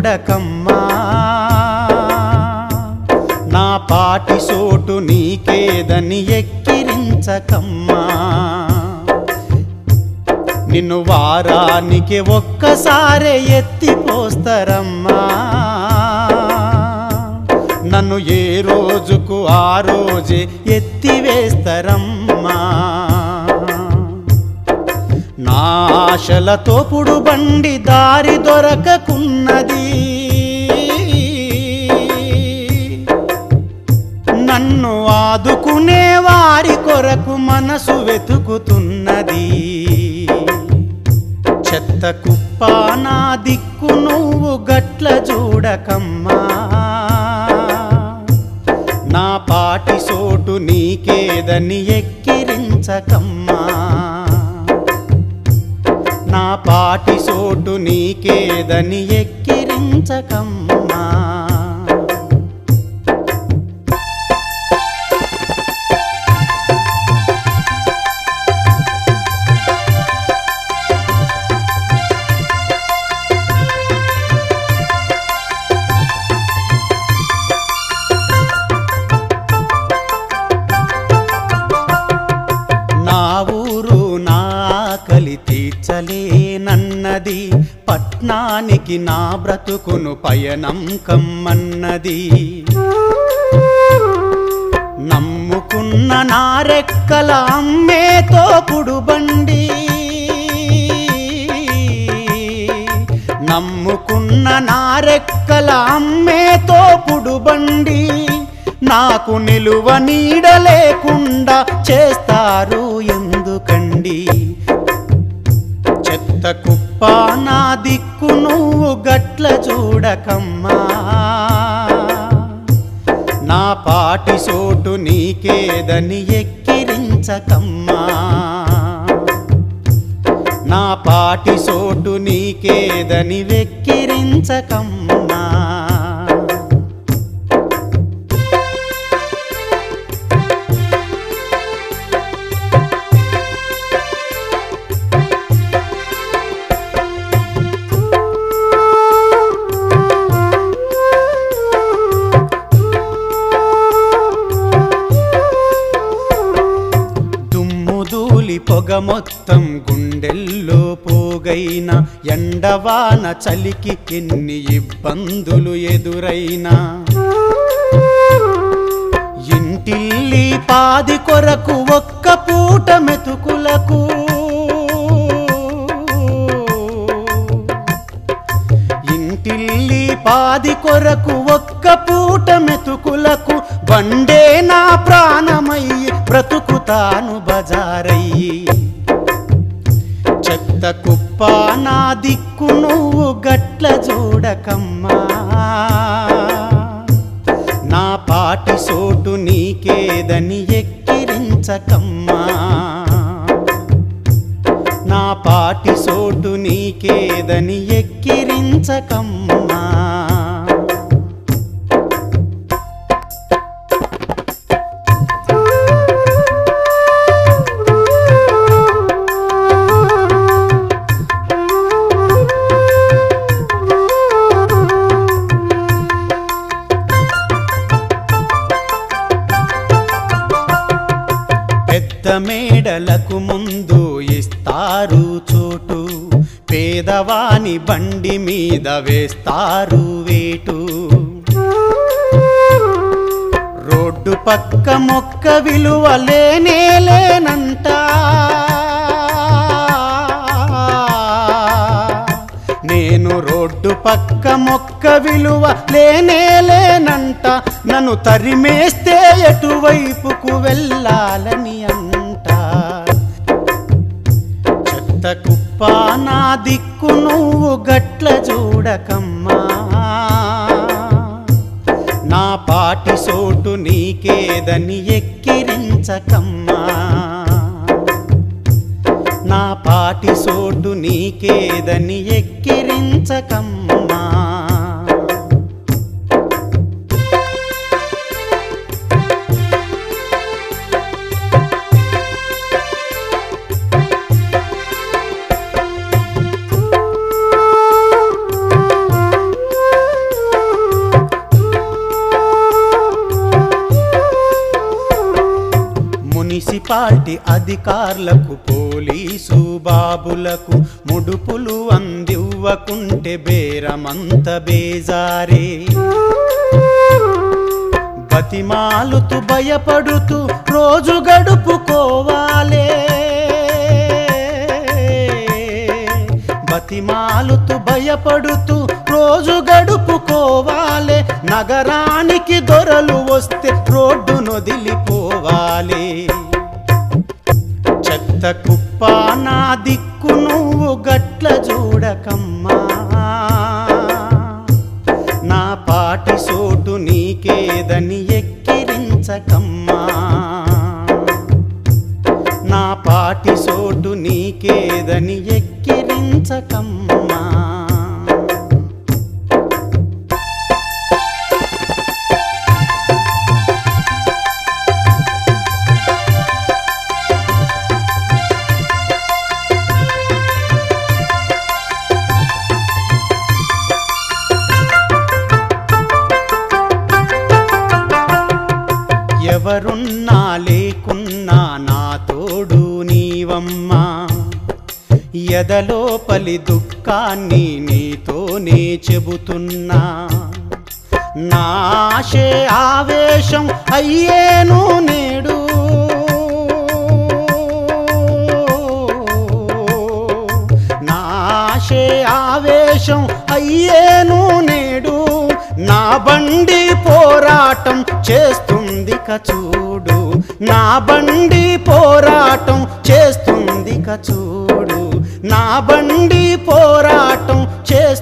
చూడకమ్మా. నా పాటి సోటు నీకేదని ఎక్కిరించకమ్మా. నిన్ను వారానికి ఒక్కసారే ఎత్తిపోస్తారమ్మా. నన్ను ఏ రోజుకు ఆ రోజే ఎత్తివేస్తారమ్మా. నా ఆశల తోపుడు బండి దారి దొరకకున్నది. నన్ను ఆదుకునే వారి కొరకు మనసు వెతుకుతున్నది. చెత్త కుప్ప నా దిక్కు నువ్వు గట్ల చూడకమ్మా. నా పాటి సోటు నీకేదని ఎక్కిరించకమ్మా. పాటి సోటు నీకేదని ఎక్కిరించకమ్మా. పట్నానికి నా బ్రతుకును పయనం కమ్మన్నది. నమ్ముకున్న నారెక్కల అమ్మేతో పుడుబండి నమ్ముకున్న నారెక్కల అమ్మేతో పుడుబండి నాకు నిలువ నీడ లేకుండా చేస్తారు ఎందుకండి? ఎంత కుప్ప నా దిక్కు నువ్వు గట్ల చూడకమ్మా. నా పాటి సోటు నీకేదని ఎక్కిరించకమ్మా. నా పాటి సోటు నీకేదని వెక్కిరించకమ్మా. దూలి పొగ మొత్తం గుండెల్లో పోగైన ఎండవాన చలికి ఎన్ని ఇబ్బందులు ఎదురైనా. ఇంటిల్లి పాది కొరకు ఒక్క పూట మెతుకులకు. ఇంటిల్లి పాది కొరకు ఒక్క పూట మెతుకులకు. బండే నా ప్రాణమై బ్రతుకుతాను బజారయ్యి చెత్త కుప్ప నా దిక్కు నువ్వు గట్ల చూడకమ్మా. నా పాటి సోటు నీకేదని ఎక్కిరించకమ్మా. నా పాటి సోటు నీకేదని ఎక్కిరించకమ్మా. మేడలకు ముందు ఇస్తారు చోటు. పేదవాని బండి మీద వేస్తారు వేటు. రోడ్డు పక్క మొక్క విలువ లేనే లేనంట. నేను రోడ్డు పక్క మొక్క విలువ లేనే లేనంట. నన్ను తరిమేస్తే ఎటువైపుకు వెళ్ళాలని అంట ఎంత కుప్ప నా దిక్కు నువ్వు గట్ల చూడకమ్మా. నా పాటి సోటు నీకేదని ఎక్కిరించకమ్మా. నా పాటి సోటు నీకేదని ఎక్కిరించకమ్మా. పార్టీ అధికారులకు పోలీసు బాబులకు ముడుపులు అందివ్వకుంటే బేరమంత బేజారే. బతిమాలుతూ భయపడుతూ రోజు గడుపుకోవాలే. బతిమాలుతూ భయపడుతూ రోజు గడుపుకోవాలే. నగరానికి దొరలు వస్తే రోడ్డునొదిలిపోవాలి. నొదిలిపోవాలి చెత్త కుప్ప నా దిక్కు నువ్వు గట్ల చూడకమ్మా. నా పాటి సోటు నీకేదని ఎక్కిరించకమ్మా. నా పాటి సోటు నీకేదని ఎక్కిరించకమ్మా. నీవమ్మా ఎదలోపలి దుఃఖాన్ని నీతోనే చెబుతున్నా. నాశే ఆవేశం అయ్యేను నేడు. నాశే ఆవేశం అయ్యేను నేడు. నా బండి పోరాటం చేస్తుంది చూడు. నా బండి పోరాటం చేస్తు చూడు. నా బండి పోరాటం చేస్తు